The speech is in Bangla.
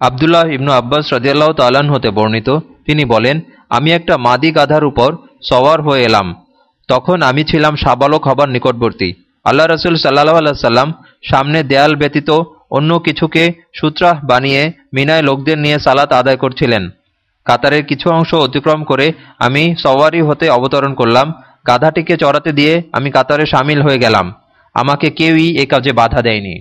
আবদুল্লাহ ইবনু আব্বাস রদিয়াল্লাহ তালান হতে বর্ণিত, তিনি বলেন, আমি একটা মাদি গাধার উপর সওয়ার হয়ে এলাম। তখন আমি ছিলাম সাবালক হবার নিকটবর্তী। আল্লাহ রসুল সাল্লাহ আল্লাহ সাল্লাম সামনে দেয়াল ব্যতীত অন্য কিছুকে সূত্রাহ বানিয়ে মিনায় লোকদের নিয়ে সালাত আদায় করছিলেন। কাতারের কিছু অংশ অতিক্রম করে আমি সওয়ারি হতে অবতরণ করলাম। গাধাটিকে চড়াতে দিয়ে আমি কাতারে সামিল হয়ে গেলাম। আমাকে কেউই এ কাজে বাধা দেয়নি।